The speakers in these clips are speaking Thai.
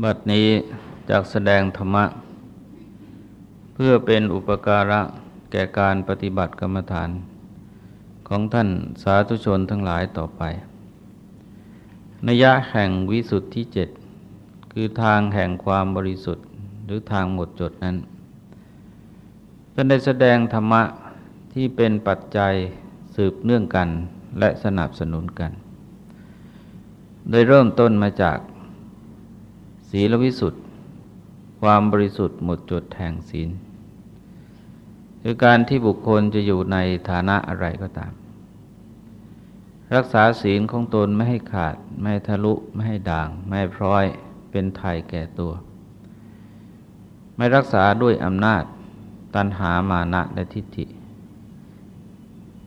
บัดนี้จากแสดงธรรมะ เพื่อเป็นอุปการะแก่การปฏิบัติกรรมฐาน ของท่านสาธุชนทั้งหลายต่อไปนัยะแห่งวิสุทธิเจ็ดคือทางแห่งความบริสุทธิ์หรือทางหมดจดนั้นท่านได้แสดงธรรมะที่เป็นปัจจัยสืบเนื่องกันและสนับสนุนกัน โดยเริ่มต้นมาจาก ศีลวิสุทธิ์ความบริสุทธิ์หมดจดแห่งศีลคือการที่บุคคลจะอยู่ในฐานะอะไรก็ตาม รักษาศีลของตนไม่ให้ขาด ไม่ทะลุ ไม่ให้ด่าง ไม่พร้อยเป็นไทยแก่ตัว ไม่รักษาด้วยอำนาจ ตันหามานะและทิฏฐิ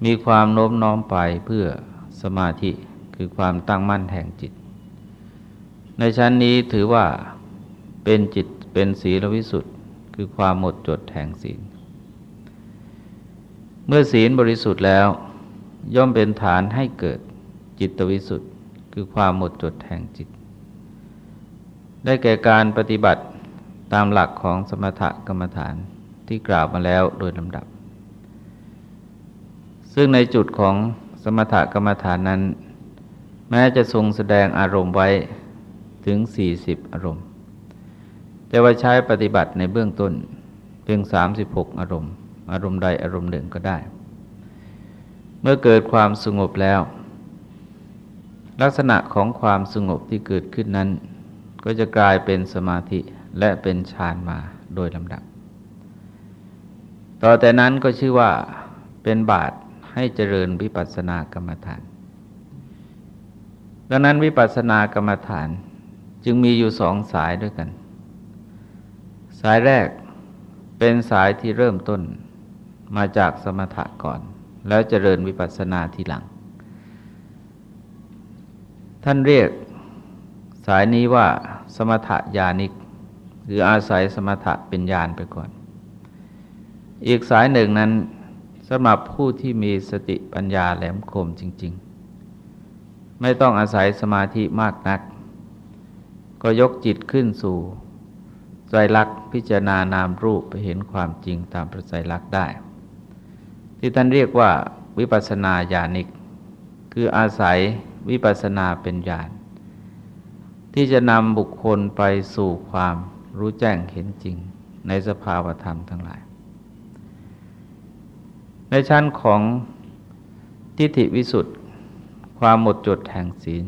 มีความโน้มน้อมไปเพื่อสมาธิคือความตั้งมั่นแห่งจิต ในชั้นนี้ถือว่าเป็นจิตเป็นศีลวิสุทธิ์คือความหมดจดแห่งศีล เมื่อศีลบริสุทธิ์แล้ว ย่อมเป็นฐานให้เกิดจิตวิสุทธิ์คือความหมดจดแห่งจิต ได้แก่การปฏิบัติตามหลักของสมถกรรมฐานที่กล่าวมาแล้วโดยลำดับ ซึ่งในจุดของสมถกรรมฐานนั้น แม้จะทรงแสดงอารมณ์ไว้ ถึง 40 อารมณ์ แต่ว่าใช้ปฏิบัติในเบื้องต้นเพียง 36 อารมณ์ อารมณ์ใดอารมณ์หนึ่งก็ได้ เมื่อเกิดความสงบแล้ว ลักษณะของความสงบที่เกิดขึ้นนั้น ก็จะกลายเป็นสมาธิและเป็นฌานมาโดยลำดับ ต่อแต่นั้นก็ชื่อว่าเป็นบาตให้เจริญวิปัสสนากรรมฐาน ดังนั้นวิปัสสนากรรมฐาน จึงมีอยู่สองสายด้วยกัน สายแรกเป็นสายที่เริ่มต้นมาจากสมถะก่อน แล้วเจริญวิปัสสนาทีหลัง ท่านเรียกสายนี้ว่าสมถะญาณิก หรืออาศัยสมถะเป็นญาณไปก่อน อีกสายหนึ่งนั้นสำหรับผู้ที่มีสติปัญญาแหลมคมจริง ๆ ไม่ต้องอาศัยสมาธิมากนัก ก็ยกจิตขึ้นสู่ใจรักพิจารณานามรูปไปเห็นความจริงตามประใจรักได้ ที่ท่านเรียกว่าวิปัสนาญาณิก คืออาศัยวิปัสนาเป็นญาณที่จะนำบุคคลไปสู่ความรู้แจ้งเห็นจริงในสภาวธรรมทั้งหลาย ในชั้นของทิฏฐิวิสุทธ์ความหมดจดแห่งศีล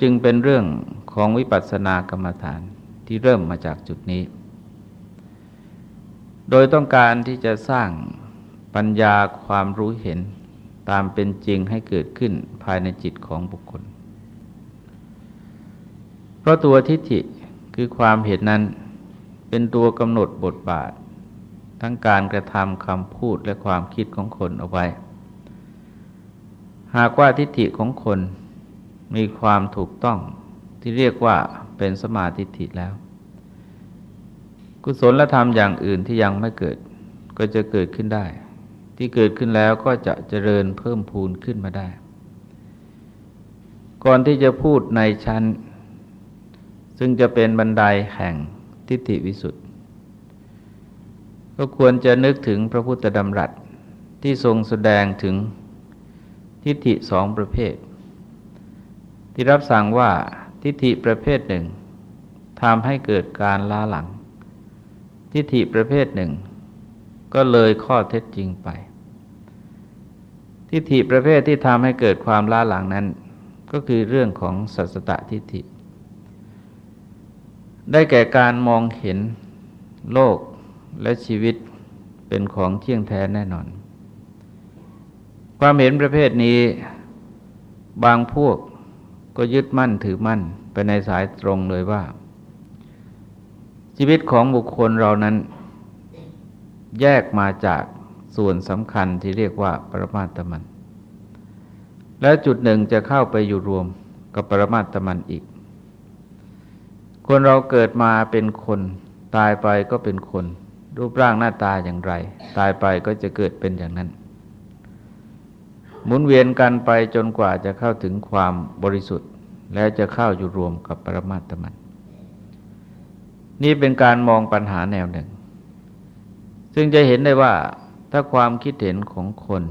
จึงเป็นเรื่อง ของวิปัสสนากรรมฐานที่เริ่มมาจากจุดนี้ โดยต้องการที่จะสร้างปัญญาความรู้เห็นตามเป็นจริงให้เกิดขึ้นภายในจิตของบุคคล เพราะตัวทิฏฐิคือความเห็นนั้นเป็นตัวกำหนดบทบาท ทั้งการกระทำคำพูดและความคิดของคนเอาไว้ หากว่าทิฏฐิของคนมีความถูกต้อง ที่เรียกว่าเป็นสมาธิิแล้ว กุศลธรรมอย่างอื่นที่ยังไม่เกิดก็จะเกิดขึ้นได้ ที่เกิดขึ้นแล้วก็จะเจริญเพิ่มพูนขึ้นมาได้ ก่อนที่จะพูดในชั้น ซึ่งจะเป็นบันไดแห่งทิฏฐิวิสุทธิ์ก็ควรจะนึกถึงพระพุทธดำรัสที่ทรงแสดงถึงทิฏฐิสองประเภท ที่รับสั่งว่า ทิฏฐิประเภทหนึ่งทำให้เกิดการล้าหลัง ทิฏฐิประเภทหนึ่ง ก็เลยข้อเท็จจริงไป ทิฏฐิประเภทที่ทำให้เกิดความล้าหลังนั้น ก็คือเรื่องของสัสตตทิฏฐิ ได้แก่การมองเห็นโลกและชีวิตเป็นของเที่ยงแท้แน่นอน ความเห็นประเภทนี้ บางพวก ก็ยึดมั่นถือมั่นไปในสายตรงเลยว่า ชีวิตของบุคคลเรานั้นแยกมาจากส่วนสำคัญที่เรียกว่าปรมาตมัน และจุดหนึ่งจะเข้าไปอยู่รวมกับปรมาตมันอีก คนเราเกิดมาเป็นคนตายไปก็เป็นคน รูปร่างหน้าตาอย่างไร ตายไปก็จะเกิดเป็นอย่างนั้น หมุนเวียนกันไปจนกว่าจะเข้าถึงความบริสุทธิ์ และจะเข้าอยู่รวมกับปรมาตมัน นี่เป็นการมองปัญหาแนวหนึ่ง ซึ่งจะเห็นได้ว่าถ้าความคิดเห็นของคน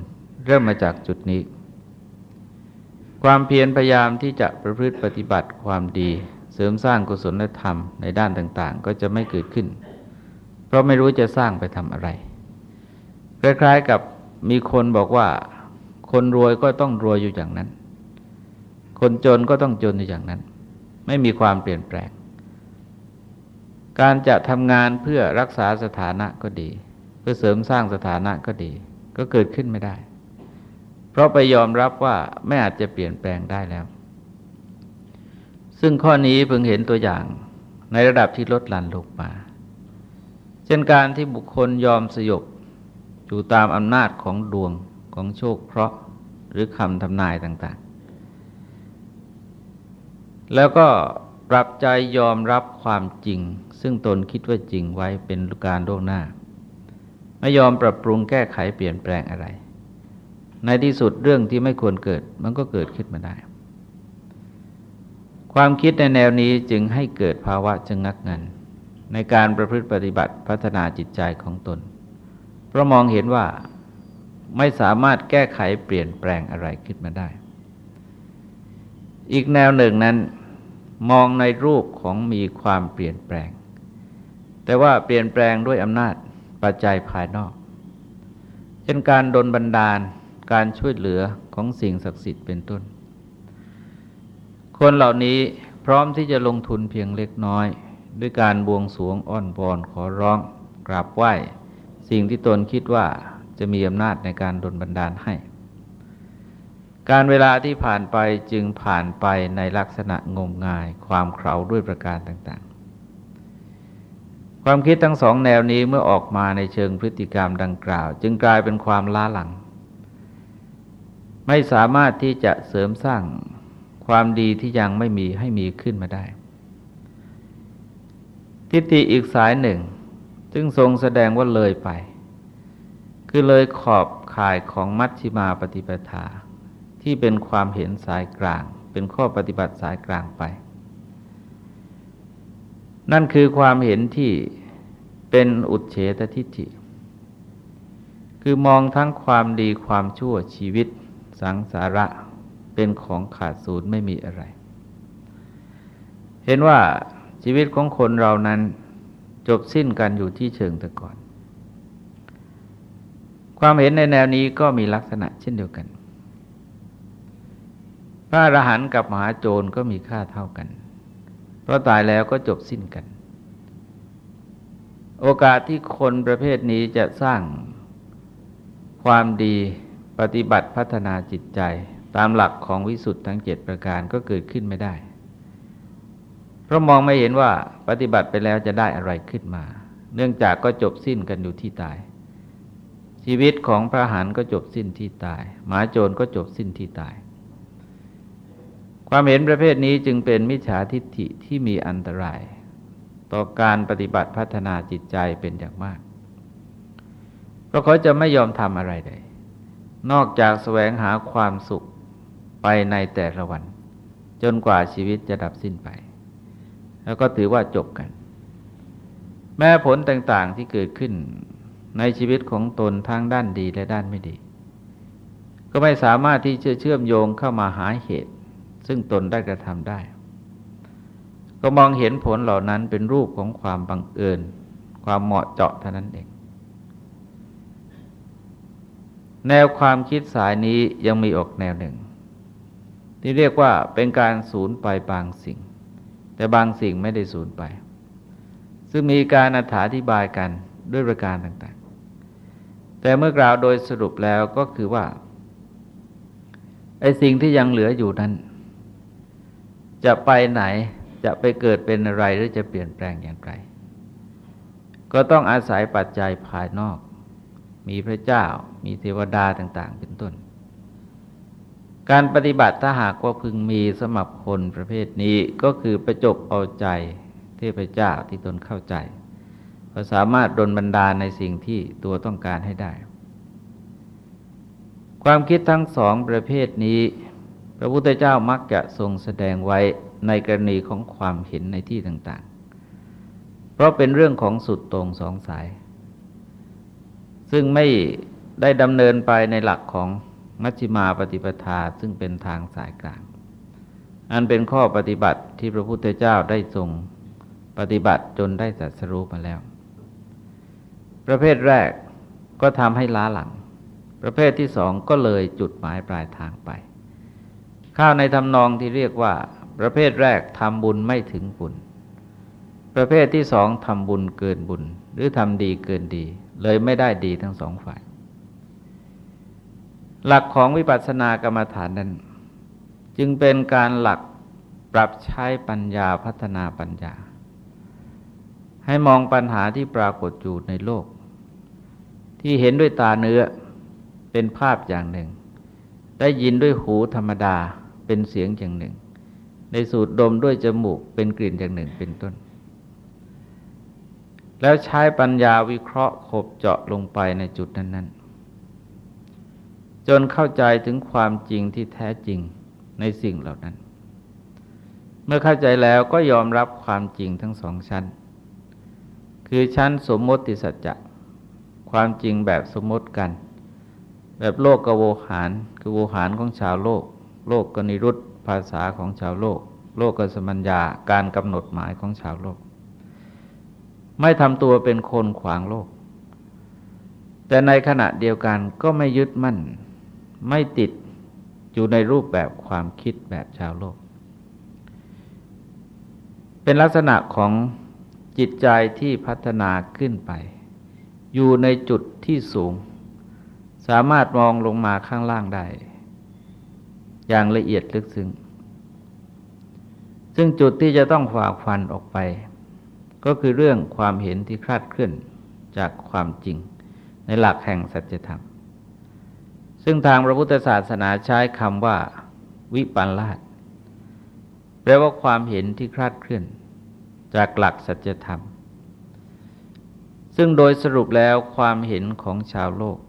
เริ่มมาจากจุดนี้ ความเพียรพยายามที่จะประพฤติปฏิบัติความดี เสริมสร้างกุศลธรรมในด้านต่างๆ ก็จะไม่เกิดขึ้น เพราะไม่รู้จะสร้างไปทำอะไร คล้ายๆกับมีคนบอกว่า คนรวยก็ต้องรวยอยู่อย่างนั้น คนจนก็ต้องจนอยู่อย่างนั้น ไม่มีความเปลี่ยนแปลง การจะทำงานเพื่อรักษาสถานะก็ดี เพื่อเสริมสร้างสถานะก็ดี ก็เกิดขึ้นไม่ได้ เพราะไปยอมรับว่าไม่อาจจะเปลี่ยนแปลงได้แล้ว ซึ่งข้อนี้เพิ่งเห็นตัวอย่างในระดับที่ลดหลั่นลงมา เช่นการที่บุคคลยอมสยบอยู่ตามอำนาจของดวง ของโชคเคราะห์หรือคำทำนายต่าง ๆ แล้วก็ปรับใจยอมรับความจริง ซึ่งตนคิดว่าจริงไว้เป็นการล่วงหน้า ไม่ยอมปรับปรุงแก้ไขเปลี่ยนแปลงอะไร ในที่สุดเรื่องที่ไม่ควรเกิดมันก็เกิดขึ้นมาได้ ความคิดในแนวนี้จึงให้เกิดภาวะชะงักงันในการประพฤติปฏิบัติพัฒนาจิตใจของตน เพราะมองเห็นว่า ไม่สามารถแก้ไขเปลี่ยนแปลงอะไรขึ้นมาได้ อีกแนวหนึ่งนั้น มองในรูปของมีความเปลี่ยนแปลง แต่ว่าเปลี่ยนแปลงด้วยอำนาจปัจจัยภายนอก เช่นการดลบันดาลการช่วยเหลือของสิ่งศักดิ์สิทธิ์เป็นต้น คนเหล่านี้พร้อมที่จะลงทุนเพียงเล็กน้อย ด้วยการบวงสวงอ้อนวอนขอร้องกราบไหว้ สิ่งที่ตนคิดว่า จะมีอำนาจในการดลบันดาลให้ การเวลาที่ผ่านไปจึงผ่านไปในลักษณะงมงาย ความเคราด้วยประการต่าง ๆ ความคิดทั้งสองแนวนี้เมื่อออกมาในเชิงพฤติกรรมดังกล่าว จึงกลายเป็นความล้าหลัง ไม่สามารถที่จะเสริมสร้างความดีที่ยังไม่มีให้มีขึ้นมาได้ ทิฏฐิอีกสายหนึ่ง ซึ่งทรงแสดงว่าเลยไป คือเลยขอบข่ายของมัชฌิมาปฏิปทา ที่เป็นความเห็นสายกลาง เป็นข้อปฏิบัติสายกลางไป นั่นคือความเห็นที่เป็นอุดเฉตทิฏฐิคือมองทั้งความดีความชั่วชีวิต สังสาระเป็นของขาดศูนย์ไม่มีอะไร เห็นว่าชีวิตของคนเรานั้นจบสิ้นกันอยู่ที่เชิงตะกอน ความเห็นในแนวนี้ก็มีลักษณะเช่นเดียวกัน พระอรหันต์กับมหาโจรก็มีค่าเท่ากัน เพราะตายแล้วก็จบสิ้นกัน โอกาสที่คนประเภทนี้จะสร้างความดีปฏิบัติพัฒนาจิตใจตามหลักของวิสุทธ์ทั้งเจ็ดประการก็เกิดขึ้นไม่ได้ เพราะมองไม่เห็นว่าปฏิบัติไปแล้วจะได้อะไรขึ้นมา เนื่องจากก็จบสิ้นกันอยู่ที่ตาย ชีวิตของพระหันก็จบสิ้นที่ตาย หมาโจรก็จบสิ้นที่ตาย ความเห็นประเภทนี้จึงเป็นมิจฉาทิฏฐิที่มีอันตราย ต่อการปฏิบัติพัฒนาจิตใจเป็นอย่างมาก เพราะเขาจะไม่ยอมทำอะไรเลยนอกจากแสวงหาความสุขไปในแต่ละวัน จนกว่าชีวิตจะดับสิ้นไป แล้วก็ถือว่าจบกัน แม้ผลต่างๆที่เกิดขึ้น ในชีวิตของตนทั้งด้านดีและด้านไม่ดี ก็ไม่สามารถที่จะเชื่อมโยงเข้ามาหาเหตุ ซึ่งตนได้กระทำได้ ก็มองเห็นผลเหล่านั้นเป็นรูปของความบังเอิญ ความเหมาะเจาะเท่านั้นเอง แนวความคิดสายนี้ยังมีออกแนวหนึ่ง ที่เรียกว่าเป็นการสูญไปบางสิ่ง แต่บางสิ่งไม่ได้สูญไป ซึ่งมีการอธิบายกันด้วยประการต่างๆ แต่เมื่อกล่าวโดยสรุปแล้วก็คือว่าไอ้สิ่งที่ยังเหลืออยู่นั้น จะไปไหนจะไปเกิดเป็นอะไรหรือจะเปลี่ยนแปลงอย่างไร ก็ต้องอาศัยปัจจัยภายนอก มีพระเจ้ามีเทวดาต่าง ๆ เป็นต้น การปฏิบัติถ้าหากว่าพึงมีสมับคนประเภทนี้ก็คือประจบเอาใจเทพเจ้าที่ตนเข้าใจ ก็สามารถดลบันดาลในสิ่งที่ตัวต้องการให้ได้ ความคิดทั้งสองประเภทนี้ พระพุทธเจ้ามักจะทรงแสดงไว้ในกรณีของความเห็นในที่ต่างๆ เพราะเป็นเรื่องของสุดตรงสองสาย ซึ่งไม่ได้ดำเนินไปในหลักของมัชฌิมาปฏิปทาซึ่งเป็นทางสายกลาง อันเป็นข้อปฏิบัติที่พระพุทธเจ้าได้ทรงปฏิบัติจนได้สัสรู้มาแล้ว ประเภทแรกก็ทำให้ล้าหลัง ประเภทที่สองก็เลยจุดหมายปลายทางไป ข้าวในทำนองที่เรียกว่า ประเภทแรกทำบุญไม่ถึงบุญ ประเภทที่สองทำบุญเกินบุญ หรือทำดีเกินดี เลยไม่ได้ดีทั้งสองฝ่าย หลักของวิปัสสนากรรมฐานนั้น จึงเป็นการหลักปรับใช้ปัญญาพัฒนาปัญญา ให้มองปัญหาที่ปรากฏอยู่ในโลก ที่เห็นด้วยตาเนื้อเป็นภาพอย่างหนึ่ง ได้ยินด้วยหูธรรมดาเป็นเสียงอย่างหนึ่ง ในสูดดมด้วยจมูกเป็นกลิ่นอย่างหนึ่งเป็นต้น แล้วใช้ปัญญาวิเคราะห์ขบเจาะลงไปในจุดนั้น ๆ จนเข้าใจถึงความจริงที่แท้จริงในสิ่งเหล่านั้น เมื่อเข้าใจแล้วก็ยอมรับความจริงทั้งสองชั้น คือชั้นสมมติสัจจะ ความจริงแบบสมมติกัน แบบโลกกโวหารคือโวหารของชาวโลก โลกกนิรุตภาษาของชาวโลก โลกกสมัญญาการกำหนดหมายของชาวโลก ไม่ทำตัวเป็นคนขวางโลก แต่ในขณะเดียวกันก็ไม่ยึดมั่น ไม่ติดอยู่ในรูปแบบความคิดแบบชาวโลก เป็นลักษณะของจิตใจที่พัฒนาขึ้นไป อยู่ในจุดที่สูง สามารถมองลงมาข้างล่างได้ อย่างละเอียดลึกซึ้งซึ่งจุดที่จะต้องฝากฟันออกไป ก็คือเรื่องความเห็นที่คลาดเคลื่อนจากความจริงในหลักแห่งสัจธรรม ซึ่งทางพระพุทธศาสนาใช้คำว่า วิปัลลาสแปลว่าความเห็นที่คลาดเคลื่อน จากหลักสัจธรรม ซึ่งโดยสรุปแล้วความเห็นของชาวโลก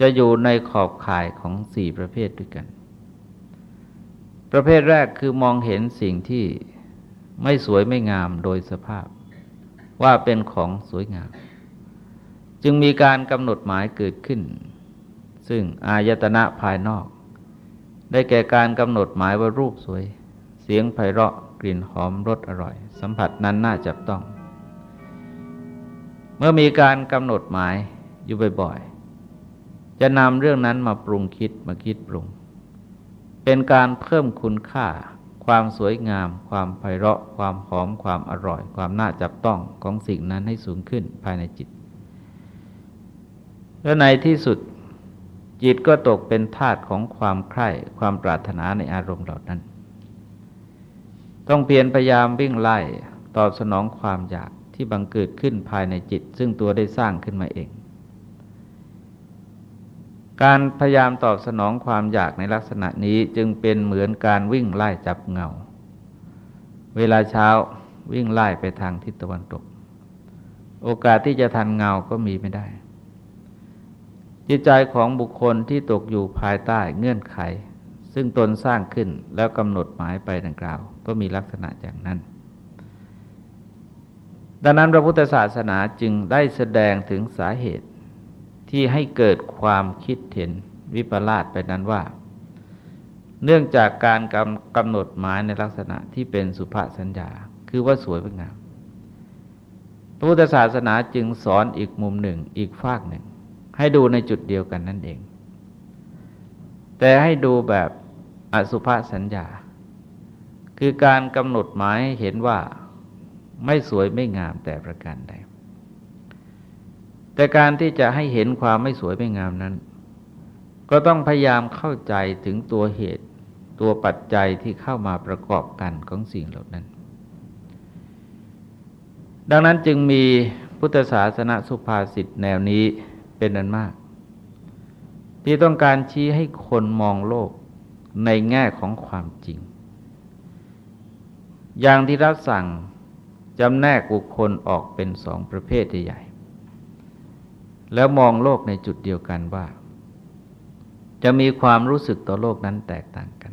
จะอยู่ในขอบข่ายของสี่ประเภทด้วยกัน ประเภทแรกคือมองเห็นสิ่งที่ไม่สวยไม่งามโดยสภาพ ว่าเป็นของสวยงาม จึงมีการกำหนดหมายเกิดขึ้น ซึ่งอายตนะภายนอก ได้แก่การกำหนดหมายว่ารูปสวย เสียงไพเราะกลิ่นหอมรสอร่อย สัมผัสนั้นน่าจับต้อง เมื่อมีการกำหนดหมายอยู่บ่อยๆ จะนำเรื่องนั้นมาปรุงคิดมาคิดปรุง เป็นการเพิ่มคุณค่า ความสวยงาม ความไพเราะ ความหอม ความอร่อย ความน่าจับต้องของสิ่งนั้นให้สูงขึ้นภายในจิต และในที่สุดจิตก็ตกเป็นทาตของความใคร่ความปรารถนาในอารมณ์เหล่านั้น ต้องเปลี่ยนพยายามวิ่งไล่ตอบสนองความอยาก ที่บังเกิดขึ้นภายในจิต ซึ่งตัวได้สร้างขึ้นมาเอง การพยายามตอบสนองความอยากในลักษณะนี้จึงเป็นเหมือนการวิ่งไล่จับเงา เวลาเช้าวิ่งไล่ไปทางทิศตะวันตก โอกาสที่จะทันเงาก็มีไม่ได้ จิตใจของบุคคลที่ตกอยู่ภายใต้เงื่อนไข ซึ่งตนสร้างขึ้นแล้วกำหนดหมายไปดังกล่าว ก็มีลักษณะอย่างนั้น ดังนั้นพระพุทธศาสนาจึงได้แสดงถึงสาเหตุที่ให้เกิดความคิดเห็นวิปลาสไปนั้นว่า เนื่องจากการกำกำหนดหมายในลักษณะที่เป็นสุภาษสัญญา คือว่าสวยเป็นงาม พระพุทธศาสนาจึงสอนอีกมุมหนึ่งอีกฝากหนึ่ง ให้ดูในจุดเดียวกันนั่นเอง แต่ให้ดูแบบอสุภาษสัญญา คือการกำหนดหมายเห็นว่า ไม่สวยไม่งามแต่ประการใด แต่การที่จะให้เห็นความไม่สวยไม่งามนั้น ก็ต้องพยายามเข้าใจถึงตัวเหตุ ตัวปัจจัยที่เข้ามาประกอบกันของสิ่งเหล่านั้น ดังนั้นจึงมีพุทธศาสนาสุภาษิตแนวนี้เป็นอันมาก ที่ต้องการชี้ให้คนมองโลกในแง่ของความจริง อย่างที่รับสั่ง จำแนกบุคคลออกเป็นสองประเภทใหญ่ แล้วมองโลกในจุดเดียวกันว่า จะมีความรู้สึกต่อโลกนั้นแตกต่างกัน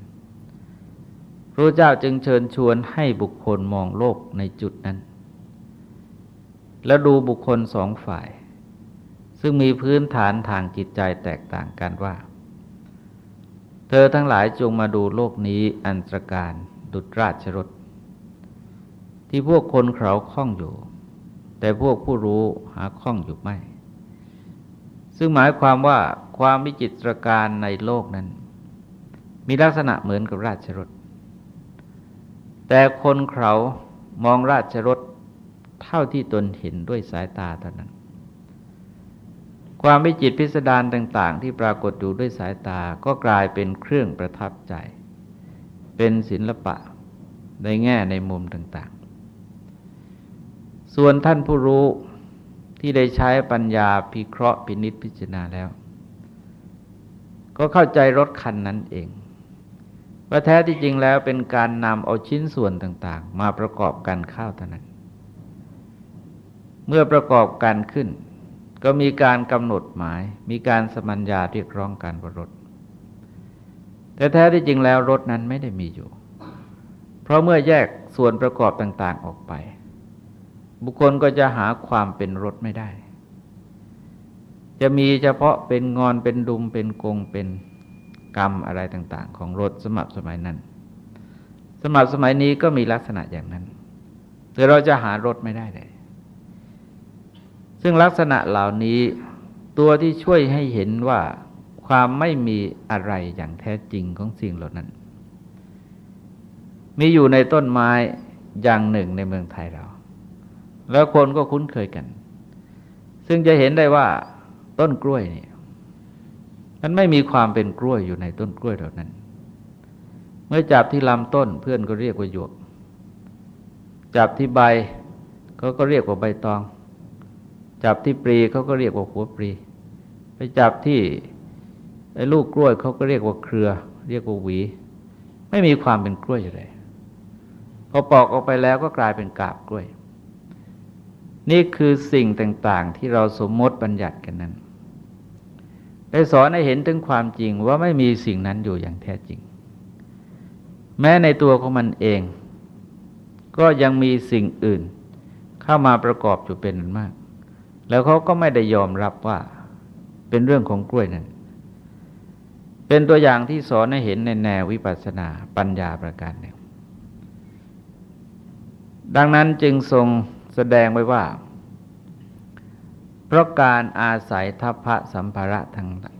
พระเจ้าจึงเชิญชวนให้บุคคลมองโลกในจุดนั้น แล้วดูบุคคลสองฝ่าย ซึ่งมีพื้นฐานทางจิตใจแตกต่างกันว่า เธอทั้งหลายจงมาดูโลกนี้อันตรการดุจราชรถ ที่พวกคนเขาคล้องอยู่ แต่พวกผู้รู้หาคล้องอยู่ไม่ ซึ่งหมายความว่าความวิจิตรการในโลกนั้น มีลักษณะเหมือนกับราชรถ แต่คนเขามองราชรถเท่าที่ตนเห็นด้วยสายตาเท่านั้น ความวิจิตพิสดารต่าง ๆ ที่ปรากฏอยู่ด้วยสายตาก็กลายเป็นเครื่องประทับใจ เป็นศิลปะในแง่ในมุมต่าง ส่วนท่านผู้รู้ที่ได้ใช้ปัญญาพิเคราะห์พินิษพิจารณาแล้ว ก็เข้าใจรถคันนั้นเองว่าแท้ที่จริงแล้วเป็นการนำเอาชิ้นส่วนต่าง ๆ มาประกอบกันเข้าเท่านั้น เมื่อประกอบกันขึ้น ก็มีการกำหนดหมาย มีการสมัญญาเรียกร้องการว่ารถ แต่แท้ที่จริงแล้วรถนั้นไม่ได้มีอยู่ เพราะเมื่อแยกส่วนประกอบต่าง ๆ ออกไป บุคคลก็จะหาความเป็นรถไม่ได้ จะมีเฉพาะเป็นงอนเป็นดุมเป็นกงเป็นกรรมอะไรต่าง ๆ ของรถสมับสมัยนั้น สมับสมัยนี้ก็มีลักษณะอย่างนั้น แต่เราจะหารถไม่ได้เลย ซึ่งลักษณะเหล่านี้ตัวที่ช่วยให้เห็นว่าความไม่มีอะไรอย่างแท้จริงของสิ่งเหล่านั้น มีอยู่ในต้นไม้อย่างหนึ่งในเมืองไทยเรา แล้วคนก็คุ้นเคยกัน ซึ่งจะเห็นได้ว่าต้นกล้วยนี่มันไม่มีความเป็นกล้วยอยู่ในต้นกล้วยเหล่านั้น เมื่อจับที่ลำต้นเพื่อนก็เรียกว่าหยวก จับที่ใบเขาก็เรียกว่าใบตอง จับที่ปรีเขาก็เรียกว่าหัวปรีไปจับที่ไอ้ลูกกล้วยเขาก็เรียกว่าเครือ เรียกว่าหวี ไม่มีความเป็นกล้วยอยู่เลยพอปอกออกไปแล้วก็กลายเป็นกาบกล้วย นี่คือสิ่งต่าง ๆ ที่เราสมมติบัญญัติกันนั้น ได้สอนให้เห็นถึงความจริงว่าไม่มีสิ่งนั้นอยู่อย่างแท้จริง แม้ในตัวของมันเอง ก็ยังมีสิ่งอื่น เข้ามาประกอบอยู่เป็นนันมาก แล้วเขาก็ไม่ได้ยอมรับว่าเป็นเรื่องของกล้วยนั้น เป็นตัวอย่างที่สอนให้เห็นในแนววิปัสสนาปัญญาประการหนึ่งดังนั้นจึงทรง แสดงไว้ว่า เพราะการอาศัยทัพพระสัมภาระ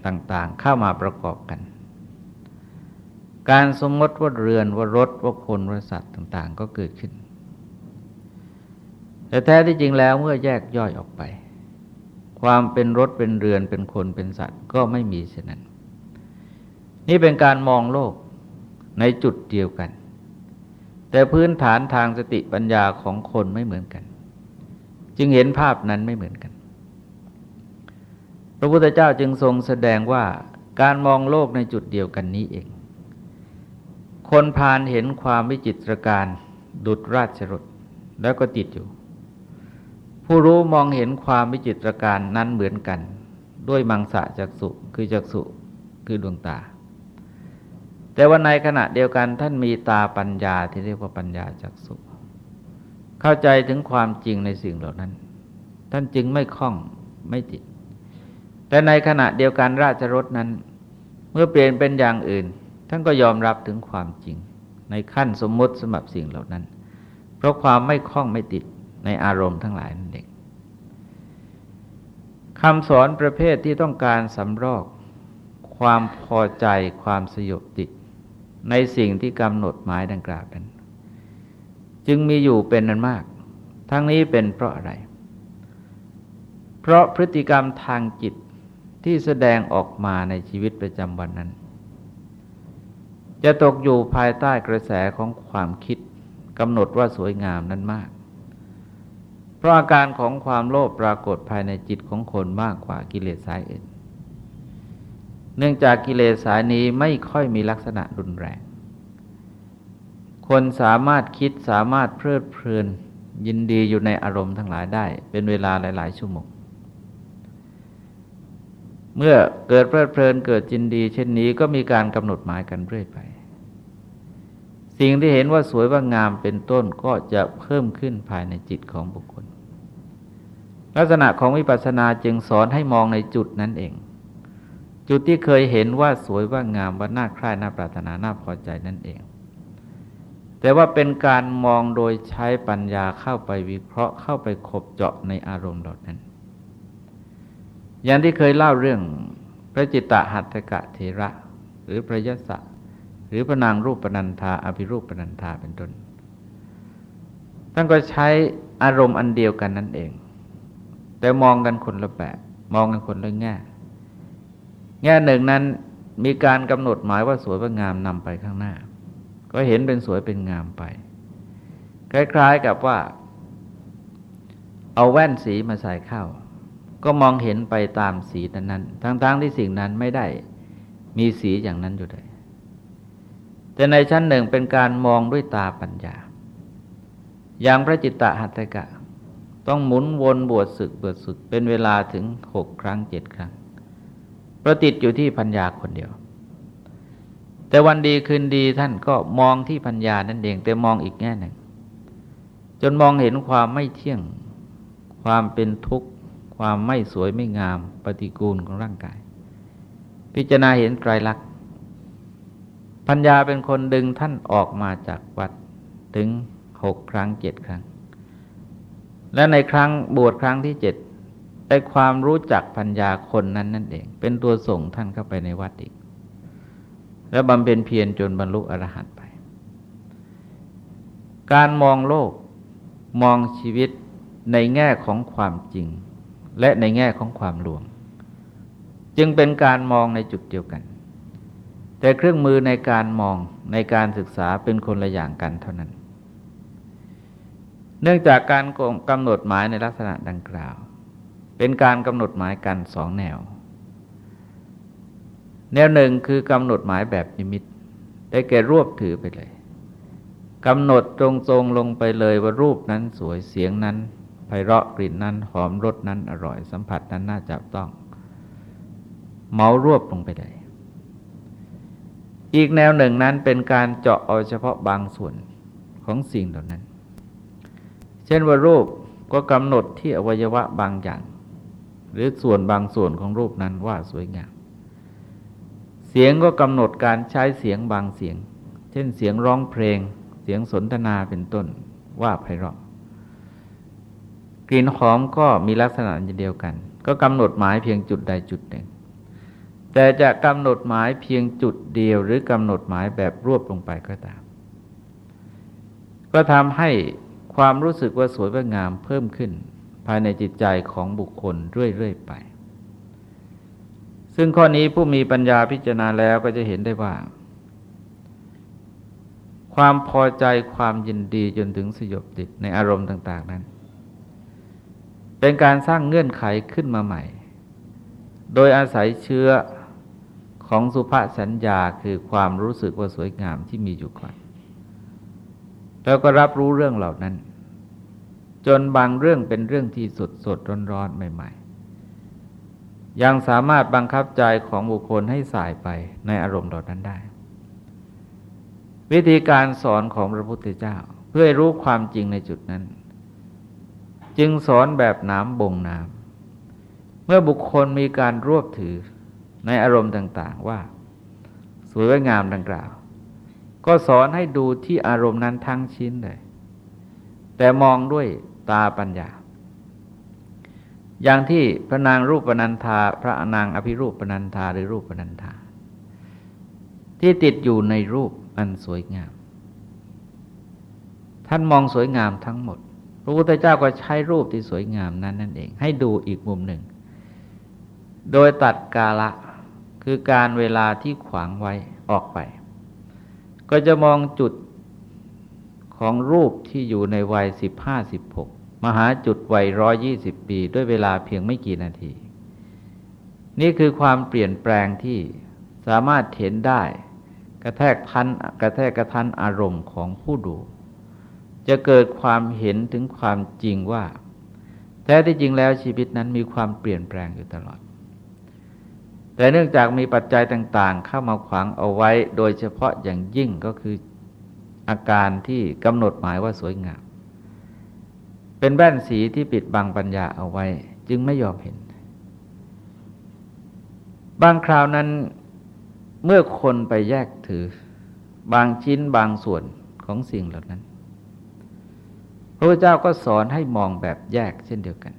ต่างๆ เข้ามาประกอบกัน การสมมติว่าเรือนว่ารถว่าคนว่าสัตว์ต่าง ๆ ก็เกิดขึ้น แต่แท้ที่จริงแล้วเมื่อแยกย่อยออกไป ความเป็นรถเป็นเรือนเป็นคนเป็นสัตว์ก็ไม่มีเช่นนั้น นี่เป็นการมองโลกในจุดเดียวกันแต่พื้นฐานทางสติปัญญาของคนไม่เหมือนกัน จึงเห็นภาพนั้นไม่เหมือนกัน พระพุทธเจ้าจึงทรงแสดงว่าการมองโลกในจุดเดียวกันนี้เอง คนพานเห็นความวิจิตรการดุดราชรถแล้วก็ติดอยู่ ผู้รู้มองเห็นความวิจิตรการนั้นเหมือนกัน ด้วยมังสะจักสุคือจักสุคือดวงตา แต่ว่าในขณะเดียวกันท่านมีตาปัญญาที่เรียกว่าปัญญาจักสุ เข้าใจถึงความจริงในสิ่งเหล่านั้น ท่านจึงไม่คล้องไม่ติด แต่ในขณะเดียวกันราชรถนั้น เมื่อเปลี่ยนเป็นอย่างอื่น ท่านก็ยอมรับถึงความจริง ในขั้นสมมติสำหรับสิ่งเหล่านั้น เพราะความไม่คล้องไม่ติดในอารมณ์ทั้งหลายนั่นเองคำสอนประเภทที่ต้องการสำรอก ความพอใจความสยบติดในสิ่งที่กำหนดหมายดังกล่าวนั้น จึงมีอยู่เป็นนันมาก ทั้งนี้เป็นเพราะอะไร เพราะพฤติกรรมทางจิตที่แสดงออกมาในชีวิตประจำวันนั้น จะตกอยู่ภายใต้กระแสของความคิดกำหนดว่าสวยงามนั้นมาก เพราะอาการของความโลภปรากฏภายในจิตของคนมากกว่ากิเลสสายอื่น เนื่องจากกิเลสสายนี้ไม่ค่อยมีลักษณะรุนแรง คนสามารถคิดสามารถเพลิดเพลิน ยินดีอยู่ในอารมณ์ทั้งหลายได้ เป็นเวลาหลาย ๆ ชั่วโมงเมื่อเกิดเพลิดเพลินเกิดยินดี เช่นนี้ก็มีการกำหนดหมายกันเรื่อยไป สิ่งที่เห็นว่าสวยว่างามเป็นต้นก็จะเพิ่มขึ้นภายในจิตของบุคคล ลักษณะของวิปัสสนาจึงสอนให้มองในจุดนั้นเอง จุดที่เคยเห็นว่าสวยว่างามว่าน่าใคร่น่าปรารถนาน่าพอใจนั่นเอง แต่ว่าเป็นการมองโดยใช้ปัญญาเข้าไปวิเคราะห์เข้าไปขบเจาะในอารมณ์เหล่านั้น อย่างที่เคยเล่าเรื่องพระจิตตหัตถกะเทระ หรือพระยศะหรือพระนางรูปปนันธาอภิรูปปนันธาเป็นต้นท่านก็ใช้อารมณ์อันเดียวกันนั่นเอง แต่มองกันคนละแบบ มองกันคนละแง่ แง่หนึ่งนั้นมีการกำหนดหมายว่าสวยว่างามนำไปข้างหน้า ก็เห็นเป็นสวยเป็นงามไป คล้าย ๆกับว่า เอาแว่นสีมาใส่เข้า ก็มองเห็นไปตามสีนั้นๆทั้งๆที่สิ่งนั้นไม่ได้มีสีอย่างนั้นอยู่เลยแต่ในชั้นหนึ่งเป็นการมองด้วยตาปัญญา อย่างพระจิตตหัตถกะ ต้องหมุนวนบวชศึกบวชศึกเป็นเวลาถึงหกครั้งเจ็ดครั้ง ประติดอยู่ที่ปัญญาคนเดียว แต่วันดีคืนดีท่านก็มองที่ปัญญานั่นเอง แต่มองอีกแง่หนึ่ง จนมองเห็นความไม่เที่ยง ความเป็นทุกข์ ความไม่สวยไม่งามปฏิกูลของร่างกาย พิจารณาเห็นไตรลักษณ์ปัญญาเป็นคนดึงท่านออกมาจากวัดถึงหกครั้งเจ็ดครั้ง และในครั้งบวชครั้งที่เจ็ดได้ความรู้จักปัญญาคนนั้นนั่นเอง เป็นตัวส่งท่านเข้าไปในวัดอีก และบำเพ็ญเพียรจนบรรลุอรหันต์ไป การมองโลกมองชีวิตในแง่ของความจริง และในแง่ของความลวง จึงเป็นการมองในจุดเดียวกัน แต่เครื่องมือในการมองในการศึกษาเป็นคนละอย่างกันเท่านั้น เนื่องจากการกำหนดหมายในลักษณะดังกล่าว เป็นการกำหนดหมายกันสองแนว แนวหนึ่งคือกำหนดหมายแบบนิมิต ได้แก่รวบถือไปเลยกำหนดตรงๆลงไปเลยว่ารูปนั้นสวยเสียงนั้นไพเราะกลิ่นนั้นหอมรสนั้นอร่อยสัมผัสนั้นน่าจับต้อง เมารวบลงไปเลยอีกแนวหนึ่งนั้นเป็นการเจาะเอาเฉพาะบางส่วนของสิ่งเหล่านั้น เช่นว่ารูปก็กำหนดที่อวัยวะบางอย่าง หรือส่วนบางส่วนของรูปนั้นว่าสวยงาม เสียงก็กำหนดการใช้เสียงบางเสียง เช่นเสียงร้องเพลง เสียงสนทนาเป็นต้นว่าไพเราะกลิ่นหอมก็มีลักษณะเดียวกัน ก็กำหนดหมายเพียงจุดใดจุดหนึ่ง แต่จะกำหนดหมายเพียงจุดเดียว หรือกำหนดหมายแบบรวบลงไปก็ตาม ก็ทำให้ความรู้สึกว่าสวยว่างามเพิ่มขึ้น ภายในจิตใจของบุคคลเรื่อยๆไป ซึ่งข้อนี้ผู้มีปัญญาพิจารณาแล้วก็จะเห็นได้ว่า ความพอใจความยินดีจนถึงสยบติดในอารมณ์ต่าง ๆ นั้น เป็นการสร้างเงื่อนไขขึ้นมาใหม่ โดยอาศัยเชื้อของสุภาสัญญาคือความรู้สึกว่าสวยงามที่มีอยู่ก่อน แล้วก็รับรู้เรื่องเหล่านั้น จนบางเรื่องเป็นเรื่องที่สดสดร้อนร้อนใหม่ ๆ ยังสามารถบังคับใจของบุคคลให้สายไปในอารมณ์เหล่านั้นได้ วิธีการสอนของพระพุทธเจ้า เพื่อรู้ความจริงในจุดนั้น จึงสอนแบบน้ำบ่งน้ำเมื่อบุคคลมีการรวบถือในอารมณ์ต่าง ๆว่า สวยงามดังกล่าว ก็สอนให้ดูที่อารมณ์นั้นทั้งชิ้นเลย แต่มองด้วยตาปัญญา อย่างที่พระนางรูปปนันธา พระนางอภิรูปปนันธาหรือรูปปนันธา ที่ติดอยู่ในรูปอันสวยงาม ท่านมองสวยงามทั้งหมด พระพุทธเจ้าก็ใช้รูปที่สวยงามนั้นนั่นเอง ให้ดูอีกมุมหนึ่ง โดยตัดกาละคือการเวลาที่ขวางไว้ออกไป ก็จะมองจุดของรูปที่อยู่ในวัยสิบห้าสิบหก มหาจุดวัยร้อยี่สิบปี ด้วยเวลาเพียงไม่กี่นาที นี่คือความเปลี่ยนแปลงที่สามารถเห็นได้ กระแทกทันกระแทกกระทันอารมณ์ของผู้ดู จะเกิดความเห็นถึงความจริงว่า แท้ที่จริงแล้วชีวิตนั้นมีความเปลี่ยนแปลงอยู่ตลอด แต่เนื่องจากมีปัจจัยต่าง ๆ เข้ามาขวางเอาไว้ โดยเฉพาะอย่างยิ่งก็คืออาการที่กำหนดหมายว่าสวยงาม เป็นแว่นสีที่ปิดบังปัญญาเอาไว้ จึงไม่ยอมเห็น บางคราวนั้นเมื่อคนไปแยกถือ บางชิ้นบางส่วนของสิ่งเหล่านั้น พระพุทธเจ้าก็สอนให้มองแบบแยกเช่นเดียวกัน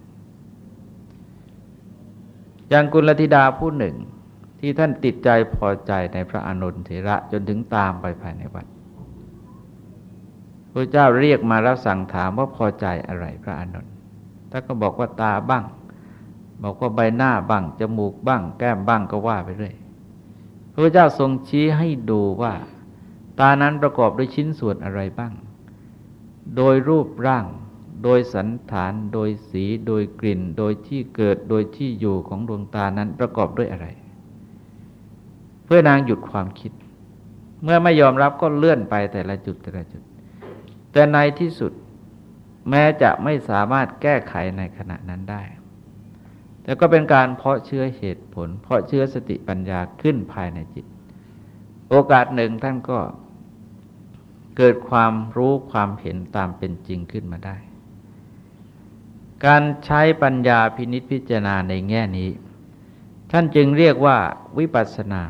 อย่างกุลธิดาผู้หนึ่งที่ท่านติดใจพอใจในพระอานนทเถระจนถึงตามไปภายในวัด พระเจ้าเรียกมาแล้วสั่งถามว่าพอใจอะไรพระอานนท์ท่านก็บอกว่าตาบ้าง บอกว่าใบหน้าบ้าง จมูกบ้าง แก้มบ้างก็ว่าไปเรื่อย พระเจ้าทรงชี้ให้ดูว่า ตานั้นประกอบด้วยชิ้นส่วนอะไรบ้าง โดยรูปร่าง โดยสันฐาน โดยสี โดยกลิ่น โดยที่เกิด โดยที่อยู่ของดวงตานั้นประกอบด้วยอะไร เพื่อนางหยุดความคิด เมื่อไม่ยอมรับก็เลื่อนไปแต่ละจุดแต่ละจุด แต่ในที่สุดแม้จะไม่สามารถแก้ไขในขณะนั้นได้ แต่ก็เป็นการเพาะเชื้อเหตุผล เพาะเชื้อสติปัญญาขึ้นภายในจิต โอกาสหนึ่งท่านก็เกิดความรู้ความเห็นตามเป็นจริงขึ้นมาได้ การใช้ปัญญาพินิษพิจารณาในแง่นี้ ท่านจึงเรียกว่าวิปัสสนา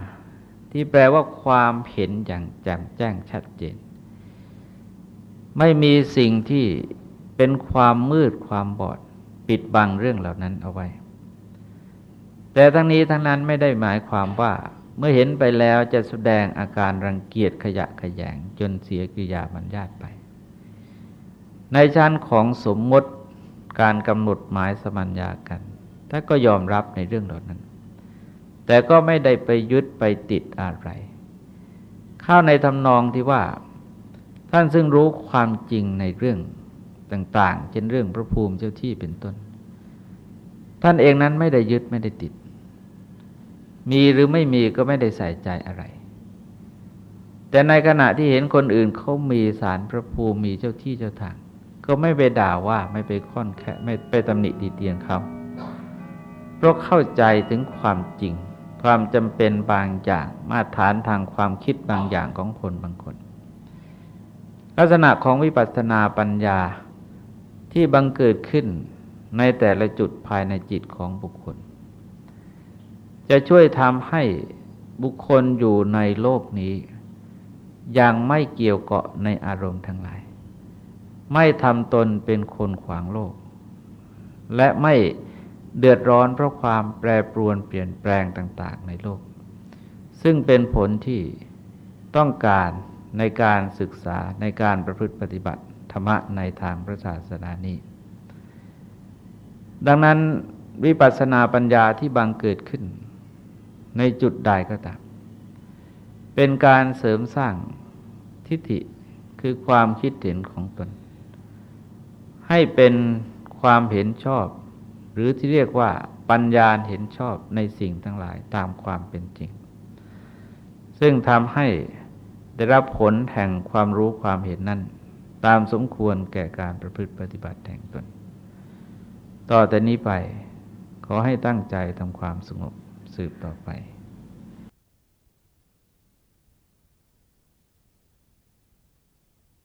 ที่แปลว่าความเห็นอย่างแจ่มแจ้งชัดเจน ไม่มีสิ่งที่เป็นความมืดความบอด ปิดบังเรื่องเหล่านั้นเอาไว้ แต่ทั้งนี้ทั้งนั้นไม่ได้หมายความว่าเมื่อเห็นไปแล้วจะแสดงอาการรังเกียจขยะขยง จนเสียกิริยาบรรยาตไป ในชั้นของสมมติการกำหนดหมายสมัญญากันถ้าก็ยอมรับในเรื่องเหล่านั้น แต่ก็ไม่ได้ไปยึดไปติดอะไร เข้าในทำนองที่ว่า ท่านซึ่งรู้ความจริงในเรื่องต่าง ๆ เช่นเรื่องพระภูมิเจ้าที่เป็นต้น ท่านเองนั้นไม่ได้ยึดไม่ได้ติด มีหรือไม่มีก็ไม่ได้ใส่ใจอะไร แต่ในขณะที่เห็นคนอื่นเขามีสารพระภูมิมีเจ้าที่เจ้าทาง ก็ไม่ไปด่าว่าไม่ไปค่อนแค่ไม่ไปตำหนิดีเตียนเขาเพราะเข้าใจถึงความจริง ความจำเป็นบางอย่างมาตรฐานทางความคิดบางอย่างของคนบางคน ลักษณะของวิปัสสนาปัญญาที่บังเกิดขึ้นในแต่ละจุดภายในจิตของบุคคล จะช่วยทำให้บุคคลอยู่ในโลกนี้ อย่างไม่เกี่ยวเกาะในอารมณ์ทั้งหลาย ไม่ทำตนเป็นคนขวางโลก และไม่เดือดร้อนเพราะความแปรปรวนเปลี่ยนแปลงต่าง ๆ ในโลก ซึ่งเป็นผลที่ต้องการ ในการศึกษาในการประพฤติปฏิบัติธรรมะในทางพระศาสนานี้ ดังนั้นวิปัสสนาปัญญาที่บังเกิดขึ้น ในจุดใดก็ตาม เป็นการเสริมสร้างทิฏฐิคือความคิดเห็นของตน ให้เป็นความเห็นชอบ หรือที่เรียกว่าปัญญาเห็นชอบในสิ่งทั้งหลายตามความเป็นจริง ซึ่งทำให้ ได้รับผลแห่งความรู้ความเห็นนั้น ตามสมควรแก่การประพฤติปฏิบัติแห่งตน ต่อแต่นี้ไปขอให้ตั้งใจทำความสงบสืบต่อไป